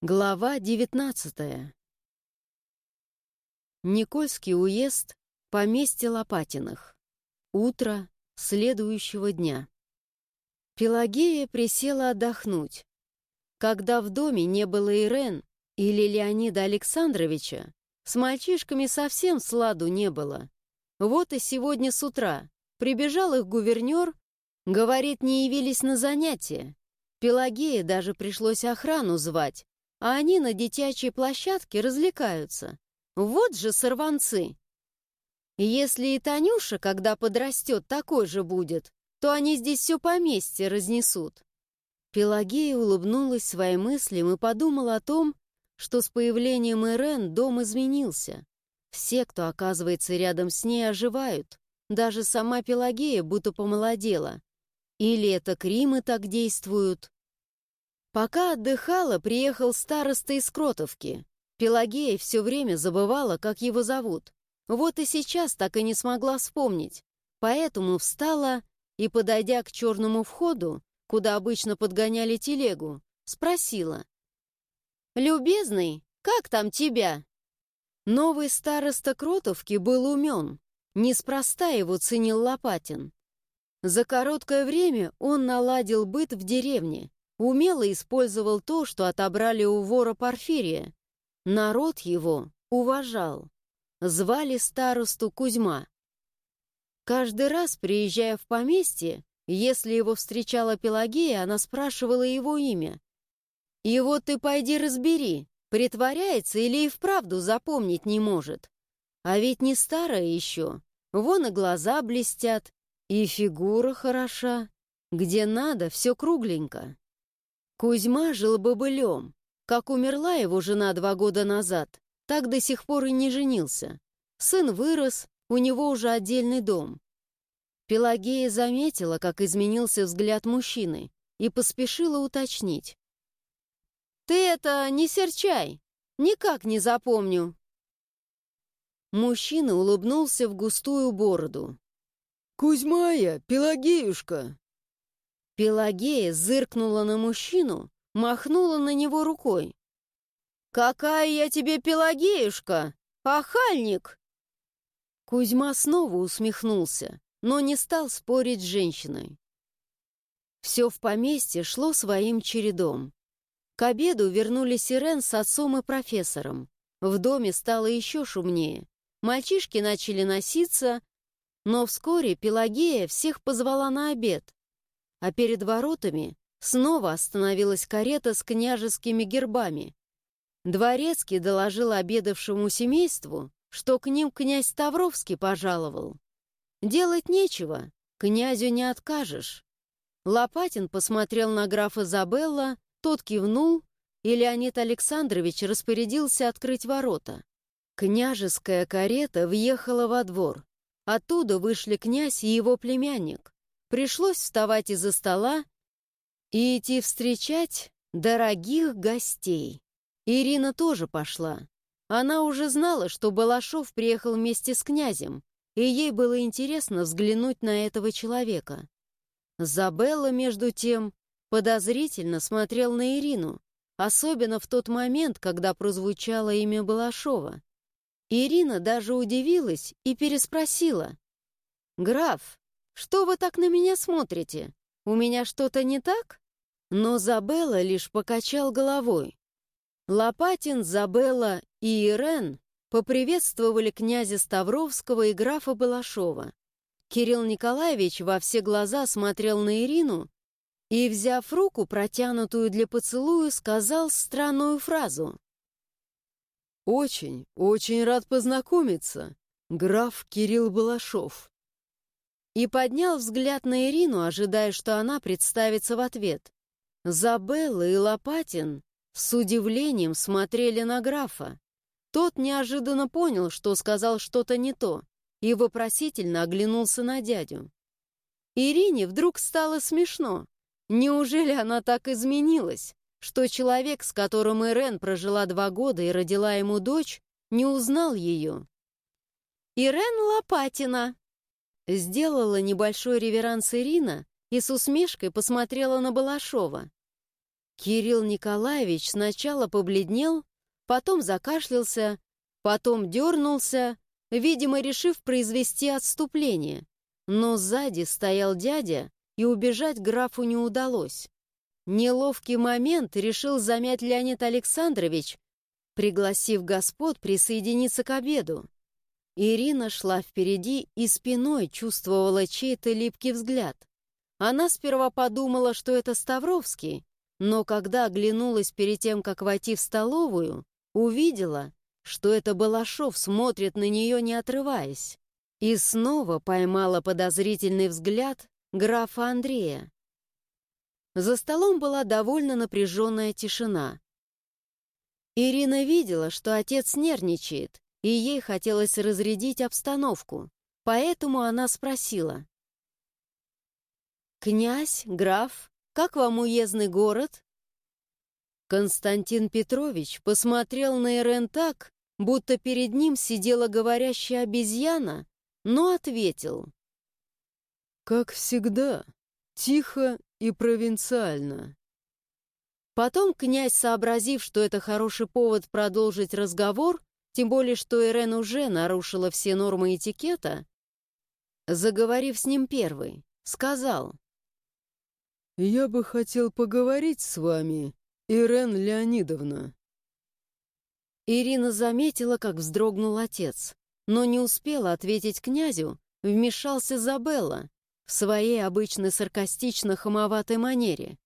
Глава 19 Никольский уезд, поместье Лопатиных. Утро следующего дня. Пелагея присела отдохнуть. Когда в доме не было Ирен или Леонида Александровича, с мальчишками совсем сладу не было. Вот и сегодня с утра прибежал их гувернер, говорит, не явились на занятия. Пелагее даже пришлось охрану звать, а они на детячей площадке развлекаются. Вот же сорванцы! Если и Танюша, когда подрастет, такой же будет, то они здесь все поместье разнесут. Пелагея улыбнулась своим мыслям и подумала о том, что с появлением Ирен дом изменился. Все, кто оказывается рядом с ней, оживают. Даже сама Пелагея будто помолодела. Или это Кримы так действуют? Пока отдыхала, приехал староста из Кротовки. Пелагея все время забывала, как его зовут. Вот и сейчас так и не смогла вспомнить. Поэтому встала и, подойдя к черному входу, куда обычно подгоняли телегу, спросила. «Любезный, как там тебя?» Новый староста Кротовки был умен. Неспроста его ценил Лопатин. За короткое время он наладил быт в деревне, умело использовал то, что отобрали у вора Порфирия. Народ его уважал. Звали старосту Кузьма. Каждый раз, приезжая в поместье, если его встречала Пелагея, она спрашивала его имя. «И вот ты пойди разбери, притворяется или и вправду запомнить не может. А ведь не старая еще, вон и глаза блестят, и фигура хороша. Где надо, все кругленько». Кузьма жил бобылем. Как умерла его жена два года назад, так до сих пор и не женился. Сын вырос, у него уже отдельный дом. Пелагея заметила, как изменился взгляд мужчины, и поспешила уточнить. «Ты это не серчай, никак не запомню». Мужчина улыбнулся в густую бороду. «Кузьмая, Пелагеюшка!» Пелагея зыркнула на мужчину, махнула на него рукой. «Какая я тебе Пелагеюшка! Ахальник!» Кузьма снова усмехнулся, но не стал спорить с женщиной. Все в поместье шло своим чередом. К обеду вернулись Ирен с отцом и профессором. В доме стало еще шумнее. Мальчишки начали носиться, но вскоре Пелагея всех позвала на обед а перед воротами снова остановилась карета с княжескими гербами. Дворецкий доложил обедавшему семейству, что к ним князь Ставровский пожаловал. Делать нечего, князю не откажешь. Лопатин посмотрел на графа Забелла, тот кивнул, и Леонид Александрович распорядился открыть ворота. Княжеская карета въехала во двор. Оттуда вышли князь и его племянник. Пришлось вставать из-за стола и идти встречать дорогих гостей. Ирина тоже пошла. Она уже знала, что Балашов приехал вместе с князем, и ей было интересно взглянуть на этого человека. Забелла, между тем, подозрительно смотрел на Ирину, особенно в тот момент, когда прозвучало имя Балашова. Ирина даже удивилась и переспросила. «Граф, «Что вы так на меня смотрите? У меня что-то не так?» Но Забелла лишь покачал головой. Лопатин, Забелла и Ирен поприветствовали князя Ставровского и графа Балашова. Кирилл Николаевич во все глаза смотрел на Ирину и, взяв руку, протянутую для поцелуя, сказал странную фразу. «Очень, очень рад познакомиться, граф Кирилл Балашов» и поднял взгляд на Ирину, ожидая, что она представится в ответ. Забелла и Лопатин с удивлением смотрели на графа. Тот неожиданно понял, что сказал что-то не то, и вопросительно оглянулся на дядю. Ирине вдруг стало смешно. Неужели она так изменилась, что человек, с которым Ирен прожила два года и родила ему дочь, не узнал ее? «Ирен Лопатина!» Сделала небольшой реверанс Ирина и с усмешкой посмотрела на Балашова. Кирилл Николаевич сначала побледнел, потом закашлялся, потом дернулся, видимо, решив произвести отступление. Но сзади стоял дядя, и убежать графу не удалось. Неловкий момент решил замять Леонид Александрович, пригласив господ присоединиться к обеду. Ирина шла впереди и спиной чувствовала чей-то липкий взгляд. Она сперва подумала, что это Ставровский, но когда оглянулась перед тем, как войти в столовую, увидела, что это Балашов смотрит на нее, не отрываясь. И снова поймала подозрительный взгляд графа Андрея. За столом была довольно напряженная тишина. Ирина видела, что отец нервничает, и ей хотелось разрядить обстановку, поэтому она спросила. «Князь, граф, как вам уездный город?» Константин Петрович посмотрел на Ирен так, будто перед ним сидела говорящая обезьяна, но ответил. «Как всегда, тихо и провинциально». Потом князь, сообразив, что это хороший повод продолжить разговор, тем более, что Ирен уже нарушила все нормы этикета, заговорив с ним первый, сказал. «Я бы хотел поговорить с вами, Ирен Леонидовна». Ирина заметила, как вздрогнул отец, но не успела ответить князю, вмешался Забелла в своей обычной саркастично-хамоватой манере.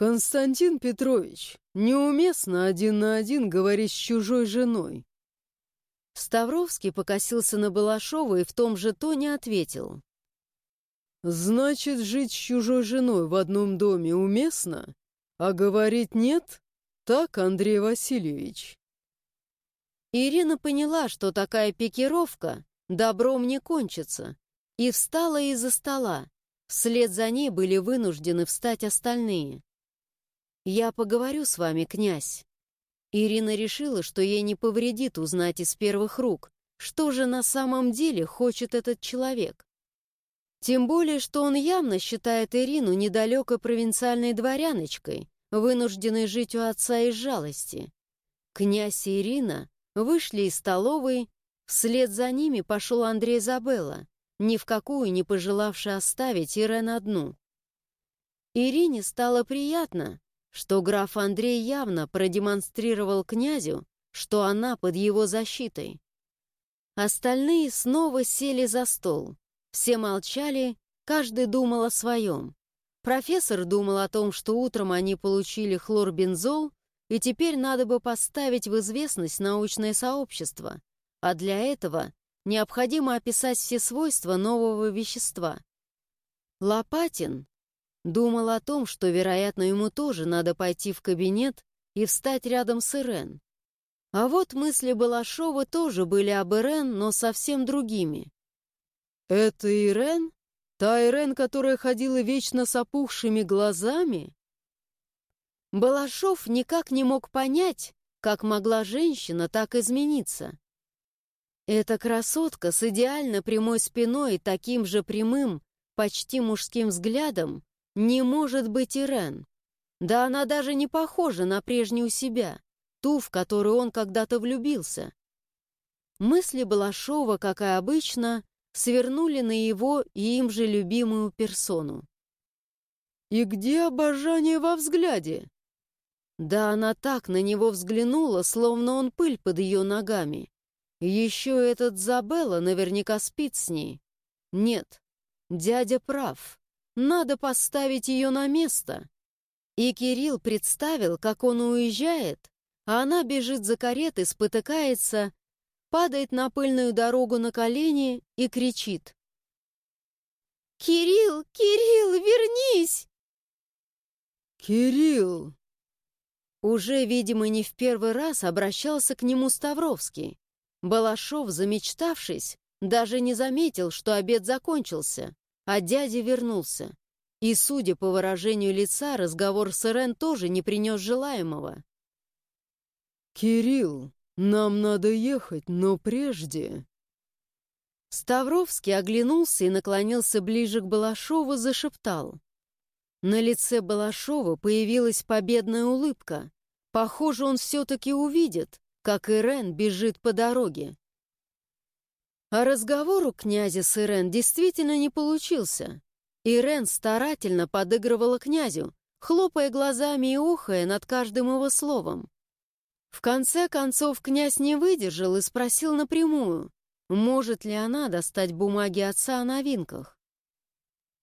«Константин Петрович, неуместно один на один говорить с чужой женой». Ставровский покосился на Балашова и в том же тоне ответил. Значит, жить с чужой женой в одном доме уместно? А говорить нет? Так, Андрей Васильевич? Ирина поняла, что такая пикировка добром не кончится, и встала из-за стола. Вслед за ней были вынуждены встать остальные. «Я поговорю с вами, князь». Ирина решила, что ей не повредит узнать из первых рук, что же на самом деле хочет этот человек. Тем более, что он явно считает Ирину недалекой провинциальной дворяночкой, вынужденной жить у отца из жалости. Князь и Ирина вышли из столовой, вслед за ними пошел Андрей Забелла, ни в какую не пожелавший оставить Ирен одну. Ирине стало приятно, что граф Андрей явно продемонстрировал князю, что она под его защитой. Остальные снова сели за стол. Все молчали, каждый думал о своем. Профессор думал о том, что утром они получили хлорбензол, и теперь надо бы поставить в известность научное сообщество, а для этого необходимо описать все свойства нового вещества. Лопатин думал о том, что, вероятно, ему тоже надо пойти в кабинет и встать рядом с Ирен. А вот мысли Балашова тоже были об Ирен, но совсем другими. «Это Ирен? Та Ирен, которая ходила вечно с опухшими глазами?» Балашов никак не мог понять, как могла женщина так измениться. Эта красотка с идеально прямой спиной и таким же прямым, почти мужским взглядом не может быть Ирен. Да она даже не похожа на прежнюю себя, ту, в которую он когда-то влюбился. Мысли Балашова, как и обычно, свернули на его и им же любимую персону. «И где обожание во взгляде?» Да она так на него взглянула, словно он пыль под ее ногами. Еще этот Забелла наверняка спит с ней. Нет, дядя прав. Надо поставить ее на место. И Кирилл представил, как он уезжает, а она бежит за каретой, спотыкается падает на пыльную дорогу на колени и кричит. «Кирилл! Кирилл, вернись!» «Кирилл!» Уже, видимо, не в первый раз обращался к нему Ставровский. Балашов, замечтавшись, даже не заметил, что обед закончился, а дядя вернулся. И, судя по выражению лица, разговор с Ирен тоже не принес желаемого. «Кирилл!» «Нам надо ехать, но прежде...» Ставровский оглянулся и наклонился ближе к Балашову, зашептал. На лице Балашова появилась победная улыбка. Похоже, он все-таки увидит, как Ирен бежит по дороге. А разговор у князя с Ирен действительно не получился. Ирен старательно подыгрывала князю, хлопая глазами и ухая над каждым его словом. В конце концов князь не выдержал и спросил напрямую, может ли она достать бумаги отца о новинках.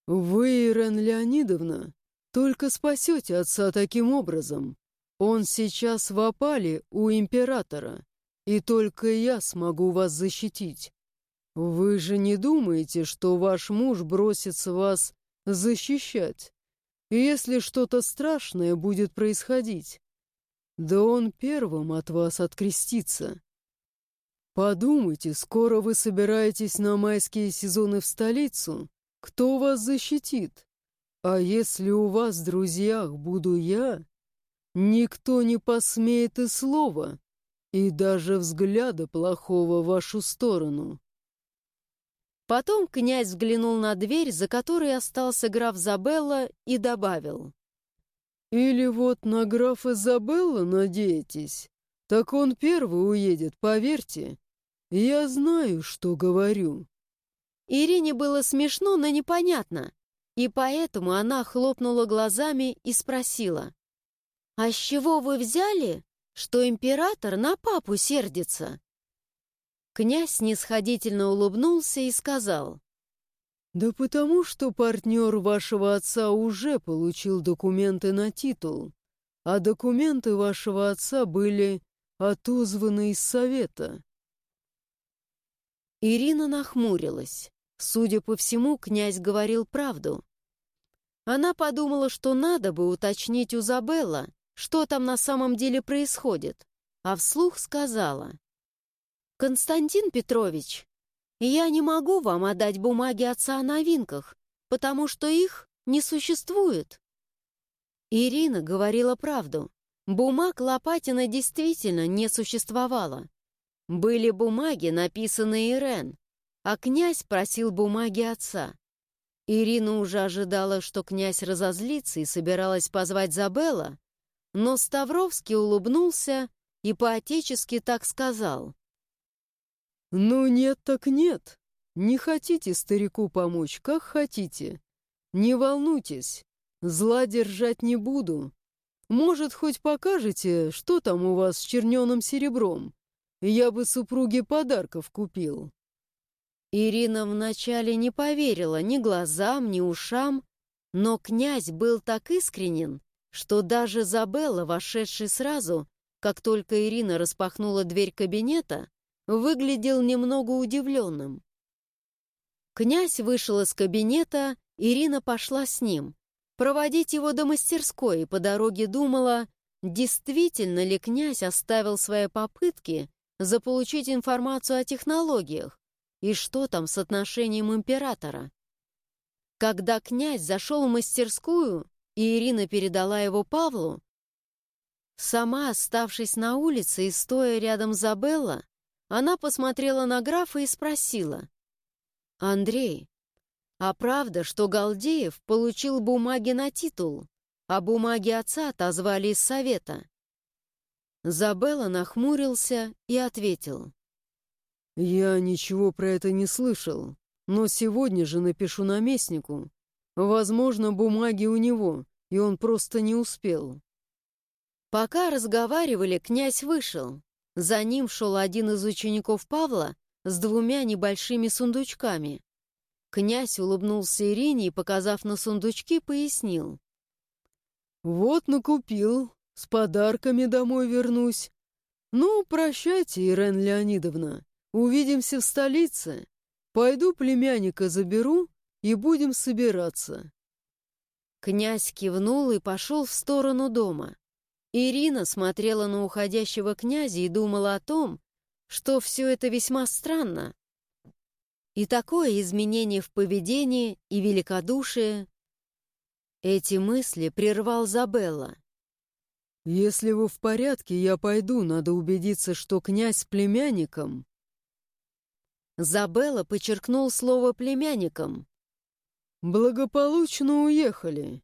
«Вы, Ирен Леонидовна, только спасете отца таким образом. Он сейчас в опале у императора, и только я смогу вас защитить. Вы же не думаете, что ваш муж бросится вас защищать, если что-то страшное будет происходить? Да он первым от вас открестится. Подумайте, скоро вы собираетесь на майские сезоны в столицу. Кто вас защитит? А если у вас в друзьях буду я, никто не посмеет и слова, и даже взгляда плохого в вашу сторону. Потом князь взглянул на дверь, за которой остался граф Забелла, и добавил. «Или вот на графа Забелла надеетесь? Так он первый уедет, поверьте. Я знаю, что говорю». Ирине было смешно, но непонятно, и поэтому она хлопнула глазами и спросила. «А с чего вы взяли, что император на папу сердится?» Князь снисходительно улыбнулся и сказал. «Да потому что партнер вашего отца уже получил документы на титул, а документы вашего отца были отозваны из совета». Ирина нахмурилась. Судя по всему, князь говорил правду. Она подумала, что надо бы уточнить у Забелла, что там на самом деле происходит, а вслух сказала. «Константин Петрович, я не могу вам отдать бумаги отца о новинках, потому что их не существует». Ирина говорила правду. Бумаг Лопатина действительно не существовало. Были бумаги, написанные Ирен, а князь просил бумаги отца. Ирина уже ожидала, что князь разозлится и собиралась позвать Забелла, но Ставровский улыбнулся и поотечески так сказал. «Ну нет так нет. Не хотите старику помочь, как хотите. Не волнуйтесь, зла держать не буду. Может, хоть покажете, что там у вас с черненым серебром? Я бы супруге подарков купил». Ирина вначале не поверила ни глазам, ни ушам, но князь был так искренен, что даже Забелла, вошедший сразу, как только Ирина распахнула дверь кабинета, выглядел немного удивленным. Князь вышел из кабинета, Ирина пошла с ним. Проводить его до мастерской по дороге думала, действительно ли князь оставил свои попытки заполучить информацию о технологиях и что там с отношением императора. Когда князь зашел в мастерскую, и Ирина передала его Павлу, сама, оставшись на улице и стоя рядом Забелла, она посмотрела на графа и спросила. «Андрей, а правда, что Галдеев получил бумаги на титул, а бумаги отца отозвали из совета?» Забелла нахмурился и ответил. «Я ничего про это не слышал, но сегодня же напишу наместнику. Возможно, бумаги у него, и он просто не успел». Пока разговаривали, князь вышел. За ним шел один из учеников Павла с двумя небольшими сундучками. Князь улыбнулся Ирине и, показав на сундучки, пояснил. «Вот накупил, с подарками домой вернусь. Ну, прощайте, Ирен Леонидовна, увидимся в столице. Пойду племянника заберу и будем собираться». Князь кивнул и пошел в сторону дома. Ирина смотрела на уходящего князя и думала о том, что все это весьма странно. И такое изменение в поведении и великодушие. Эти мысли прервал Забелла. «Если вы в порядке, я пойду, надо убедиться, что князь с племянником...» Забелла подчеркнул слово «племянником». «Благополучно уехали.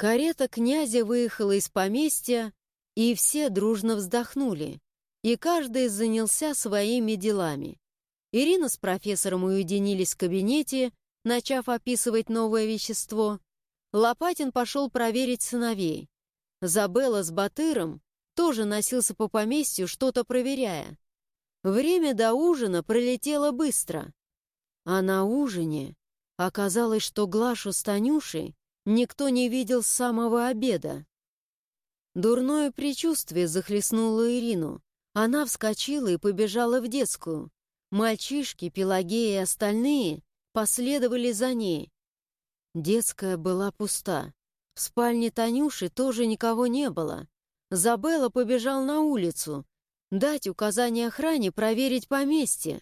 Карета князя выехала из поместья, и все дружно вздохнули, и каждый занялся своими делами. Ирина с профессором уединились в кабинете, начав описывать новое вещество. Лопатин пошел проверить сыновей. Забелла с Батыром тоже носился по поместью, что-то проверяя. Время до ужина пролетело быстро. А на ужине оказалось, что Глашу с Танюшей никто не видел с самого обеда. Дурное предчувствие захлестнуло Ирину. Она вскочила и побежала в детскую. Мальчишки, Пелагея и остальные последовали за ней. Детская была пуста. В спальне Танюши тоже никого не было. Забелла побежал на улицу, дать указание охране проверить поместье.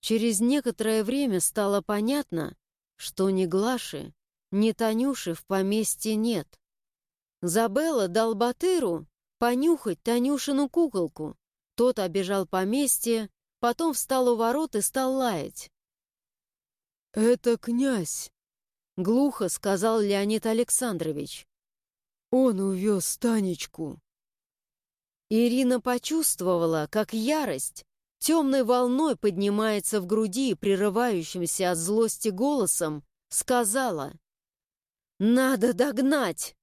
Через некоторое время стало понятно, что ни Глаши, ни Танюши в поместье нет. Забелла дал Батыру понюхать Танюшину куколку. Тот обежал поместье, потом встал у ворот и стал лаять. «Это князь», — глухо сказал Леонид Александрович. «Он увез Танечку». Ирина почувствовала, как ярость темной волной поднимается в груди, прерывающимся от злости голосом, сказала «Надо догнать!»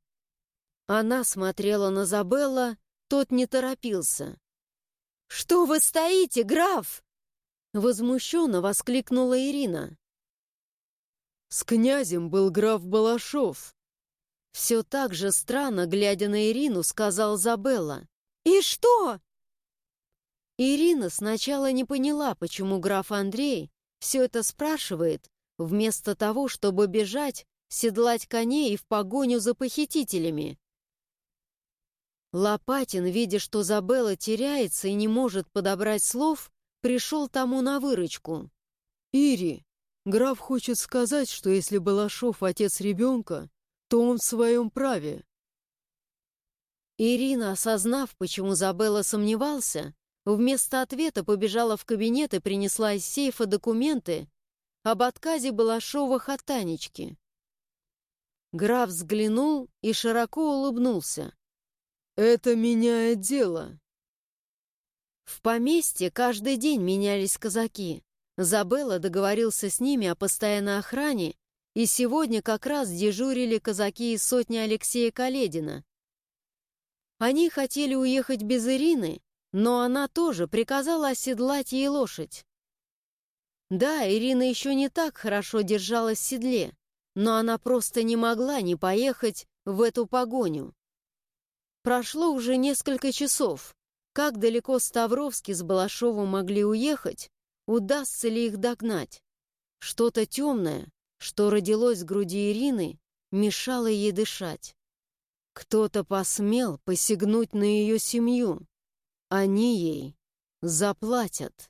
Она смотрела на Забелла, тот не торопился. «Что вы стоите, граф?» Возмущенно воскликнула Ирина. С князем был граф Балашов. Все так же странно, глядя на Ирину, сказал Забелла. «И что?» Ирина сначала не поняла, почему граф Андрей все это спрашивает, вместо того, чтобы бежать, седлать коней и в погоню за похитителями. Лопатин, видя, что Забелла теряется и не может подобрать слов, пришел тому на выручку. «Ири, граф хочет сказать, что если Балашов отец ребенка, то он в своем праве». Ирина, осознав, почему Забелла сомневался, вместо ответа побежала в кабинет и принесла из сейфа документы об отказе Балашова от Танечки. Граф взглянул и широко улыбнулся. «Это меняет дело». В поместье каждый день менялись казаки. Забелла договорился с ними о постоянной охране, и сегодня как раз дежурили казаки из сотни Алексея Каледина. Они хотели уехать без Ирины, но она тоже приказала оседлать ей лошадь. Да, Ирина еще не так хорошо держалась в седле, но она просто не могла не поехать в эту погоню. Прошло уже несколько часов. Как далеко Ставровский с Балашовым могли уехать? Удастся ли их догнать? Что-то темное, что родилось в груди Ирины, мешало ей дышать. Кто-то посмел посягнуть на ее семью. Они ей заплатят.